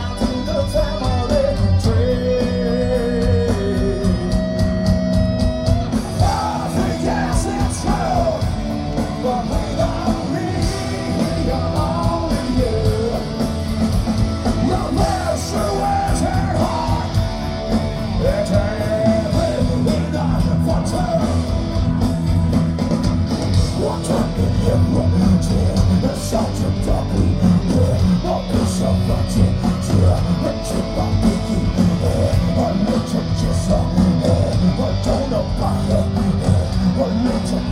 down.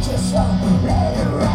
just so let it run.